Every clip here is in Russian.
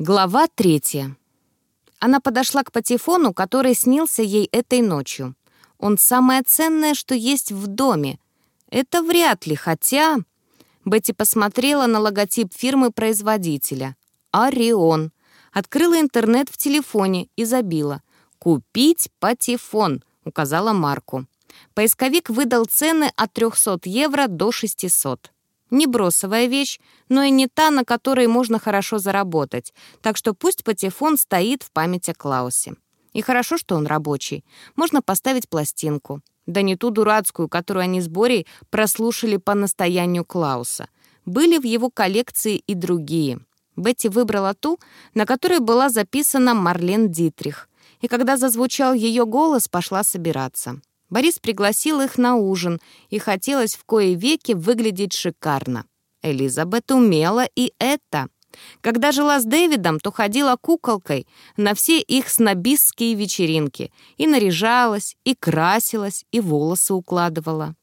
Глава третья. Она подошла к патефону, который снился ей этой ночью. Он самое ценное, что есть в доме. Это вряд ли, хотя... Бетти посмотрела на логотип фирмы-производителя. «Орион». Открыла интернет в телефоне и забила. «Купить патефон», — указала марку. Поисковик выдал цены от 300 евро до 600. Не бросовая вещь, но и не та, на которой можно хорошо заработать, так что пусть патефон стоит в память о Клаусе. И хорошо, что он рабочий. Можно поставить пластинку. Да не ту дурацкую, которую они с Борей прослушали по настоянию Клауса. Были в его коллекции и другие. Бетти выбрала ту, на которой была записана Марлен Дитрих. И когда зазвучал ее голос, пошла собираться. Борис пригласил их на ужин, и хотелось в кое веки выглядеть шикарно. Элизабет умела и это. Когда жила с Дэвидом, то ходила куколкой на все их снобистские вечеринки и наряжалась, и красилась, и волосы укладывала.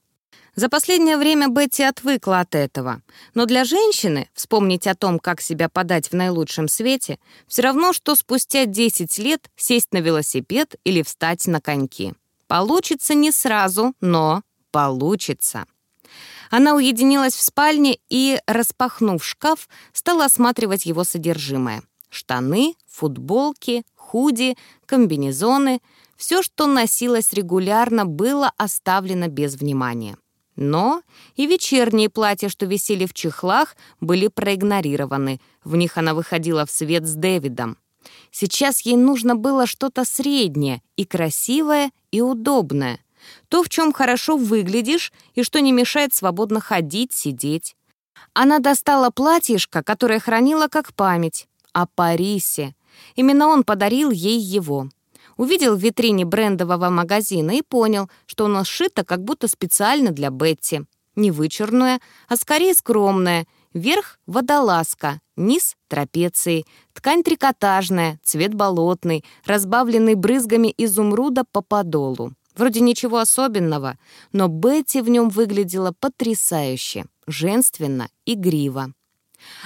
За последнее время Бетти отвыкла от этого. Но для женщины вспомнить о том, как себя подать в наилучшем свете, все равно, что спустя 10 лет сесть на велосипед или встать на коньки. Получится не сразу, но получится. Она уединилась в спальне и, распахнув шкаф, стала осматривать его содержимое. Штаны, футболки, худи, комбинезоны — все, что носилось регулярно, было оставлено без внимания. Но и вечерние платья, что висели в чехлах, были проигнорированы. В них она выходила в свет с Дэвидом. Сейчас ей нужно было что-то среднее и красивое, и удобное. То, в чем хорошо выглядишь и что не мешает свободно ходить, сидеть. Она достала платьишко, которое хранила как память, о Парисе. Именно он подарил ей его. Увидел в витрине брендового магазина и понял, что оно сшито как будто специально для Бетти. Не вычурное, а скорее скромное — Верх — водолазка, низ — трапеции, ткань трикотажная, цвет болотный, разбавленный брызгами изумруда по подолу. Вроде ничего особенного, но Бетти в нем выглядела потрясающе, женственно, игриво.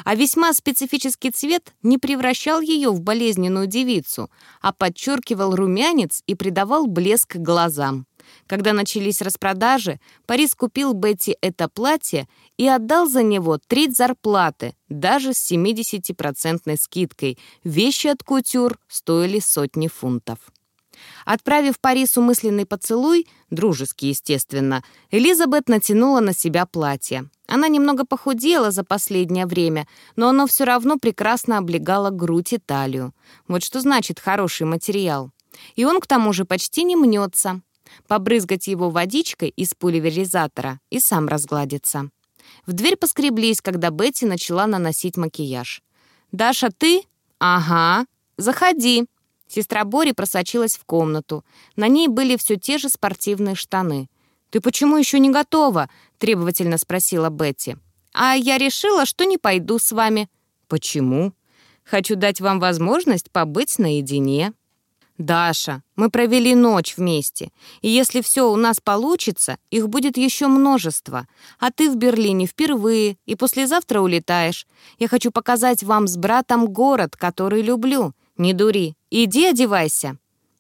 А весьма специфический цвет не превращал ее в болезненную девицу, а подчеркивал румянец и придавал блеск глазам. Когда начались распродажи, Парис купил Бетти это платье и отдал за него треть зарплаты, даже с 70% скидкой. Вещи от кутюр стоили сотни фунтов. Отправив Парису мысленный поцелуй, дружеский, естественно, Элизабет натянула на себя платье. Она немного похудела за последнее время, но оно все равно прекрасно облегало грудь и талию. Вот что значит хороший материал. И он, к тому же, почти не мнется побрызгать его водичкой из пульверизатора и сам разгладится. В дверь поскреблись, когда Бетти начала наносить макияж. «Даша, ты?» «Ага. Заходи». Сестра Бори просочилась в комнату. На ней были все те же спортивные штаны. «Ты почему еще не готова?» — требовательно спросила Бетти. «А я решила, что не пойду с вами». «Почему?» «Хочу дать вам возможность побыть наедине». «Даша, мы провели ночь вместе, и если все у нас получится, их будет еще множество. А ты в Берлине впервые, и послезавтра улетаешь. Я хочу показать вам с братом город, который люблю. Не дури, иди одевайся».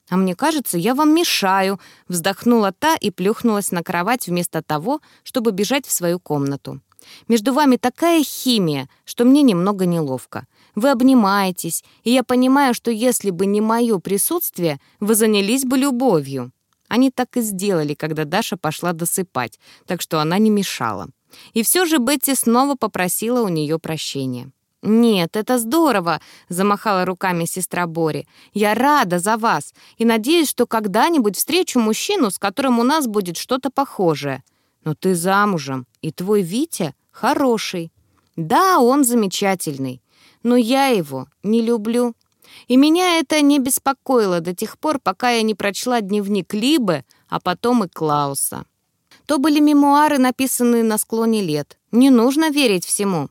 «А мне кажется, я вам мешаю», — вздохнула та и плюхнулась на кровать вместо того, чтобы бежать в свою комнату. «Между вами такая химия, что мне немного неловко. Вы обнимаетесь, и я понимаю, что если бы не мое присутствие, вы занялись бы любовью». Они так и сделали, когда Даша пошла досыпать, так что она не мешала. И все же Бетти снова попросила у нее прощения. «Нет, это здорово», — замахала руками сестра Бори. «Я рада за вас и надеюсь, что когда-нибудь встречу мужчину, с которым у нас будет что-то похожее. Но ты замужем, и твой Витя хороший. Да, он замечательный но я его не люблю. И меня это не беспокоило до тех пор, пока я не прочла дневник Либы, а потом и Клауса. То были мемуары, написанные на склоне лет. Не нужно верить всему.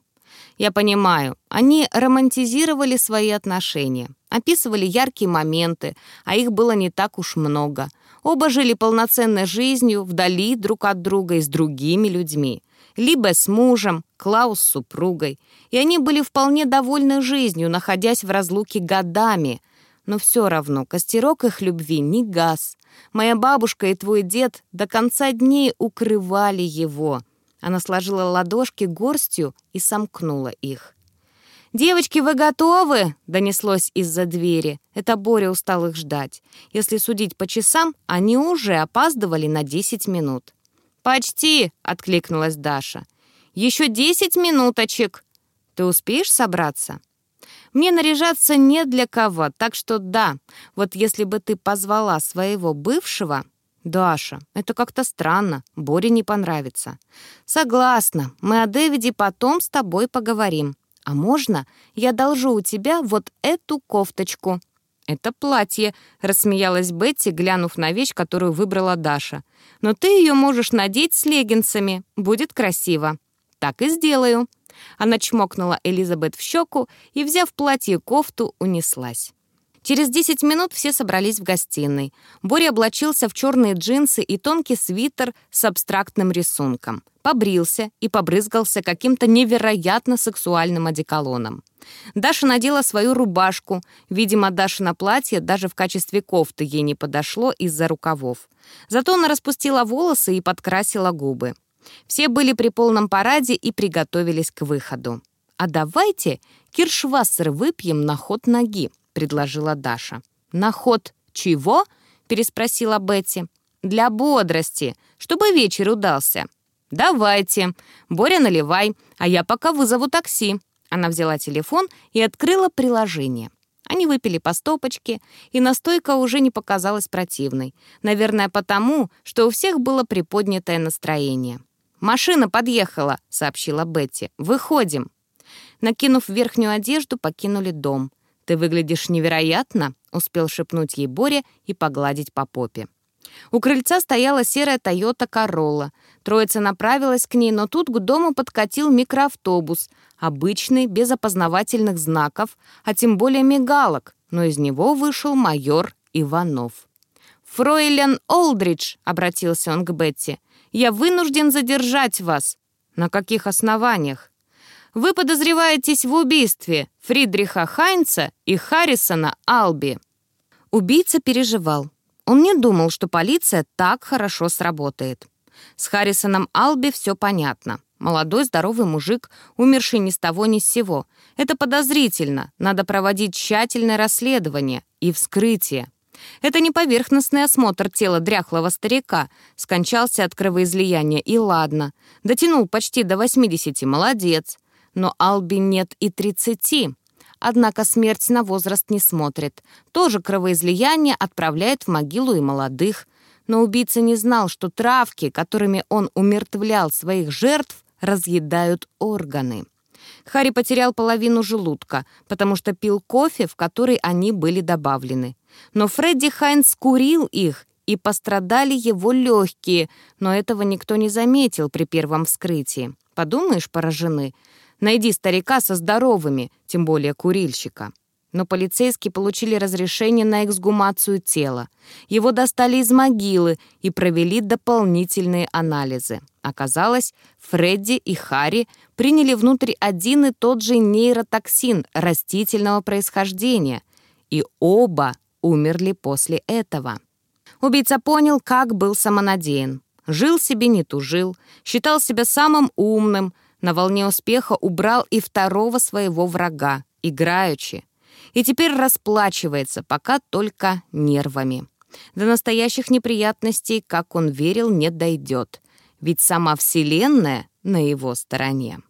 Я понимаю, они романтизировали свои отношения, описывали яркие моменты, а их было не так уж много. Оба жили полноценной жизнью, вдали друг от друга и с другими людьми. Либо с мужем, Клаус с супругой. И они были вполне довольны жизнью, находясь в разлуке годами. Но все равно костерок их любви не газ. Моя бабушка и твой дед до конца дней укрывали его. Она сложила ладошки горстью и сомкнула их. «Девочки, вы готовы?» — донеслось из-за двери. Это Боря устал их ждать. Если судить по часам, они уже опаздывали на 10 минут. «Почти!» — откликнулась Даша. «Еще 10 минуточек!» «Ты успеешь собраться?» «Мне наряжаться не для кого, так что да. Вот если бы ты позвала своего бывшего...» «Даша, это как-то странно. Боре не понравится». «Согласна. Мы о Дэвиде потом с тобой поговорим. «А можно я должу у тебя вот эту кофточку?» «Это платье», — рассмеялась Бетти, глянув на вещь, которую выбрала Даша. «Но ты ее можешь надеть с леггинсами. Будет красиво». «Так и сделаю». Она чмокнула Элизабет в щеку и, взяв платье кофту, унеслась. Через 10 минут все собрались в гостиной. Боря облачился в черные джинсы и тонкий свитер с абстрактным рисунком. Побрился и побрызгался каким-то невероятно сексуальным одеколоном. Даша надела свою рубашку. Видимо, Дашина платье даже в качестве кофты ей не подошло из-за рукавов. Зато она распустила волосы и подкрасила губы. Все были при полном параде и приготовились к выходу. «А давайте киршвассер выпьем на ход ноги», предложила Даша. «На ход чего?» — переспросила Бетти. «Для бодрости, чтобы вечер удался». «Давайте. Боря, наливай, а я пока вызову такси». Она взяла телефон и открыла приложение. Они выпили по стопочке, и настойка уже не показалась противной. Наверное, потому, что у всех было приподнятое настроение. «Машина подъехала», — сообщила Бетти. «Выходим». Накинув верхнюю одежду, покинули дом. «Ты выглядишь невероятно», — успел шепнуть ей Боря и погладить по попе. У крыльца стояла серая Тойота Королла. Троица направилась к ней, но тут к дому подкатил микроавтобус, обычный, без опознавательных знаков, а тем более мигалок, но из него вышел майор Иванов. «Фройлен Олдридж», — обратился он к Бетти, — «я вынужден задержать вас». «На каких основаниях?» Вы подозреваетесь в убийстве Фридриха Хайнца и Харрисона Алби». Убийца переживал. Он не думал, что полиция так хорошо сработает. С Харрисоном Алби все понятно. Молодой здоровый мужик, умерший ни с того ни с сего. Это подозрительно. Надо проводить тщательное расследование и вскрытие. Это не поверхностный осмотр тела дряхлого старика. Скончался от кровоизлияния, и ладно. Дотянул почти до 80, молодец но Алби нет и 30. Однако смерть на возраст не смотрит. Тоже кровоизлияние отправляет в могилу и молодых. Но убийца не знал, что травки, которыми он умертвлял своих жертв, разъедают органы. Харри потерял половину желудка, потому что пил кофе, в который они были добавлены. Но Фредди Хайнс курил их, и пострадали его легкие, но этого никто не заметил при первом вскрытии. Подумаешь, поражены. Найди старика со здоровыми, тем более курильщика. Но полицейские получили разрешение на эксгумацию тела. Его достали из могилы и провели дополнительные анализы. Оказалось, Фредди и Харри приняли внутрь один и тот же нейротоксин растительного происхождения, и оба умерли после этого. Убийца понял, как был самонадеян. Жил себе, не тужил, считал себя самым умным, на волне успеха убрал и второго своего врага, играючи. И теперь расплачивается, пока только нервами. До настоящих неприятностей, как он верил, не дойдет. Ведь сама Вселенная на его стороне.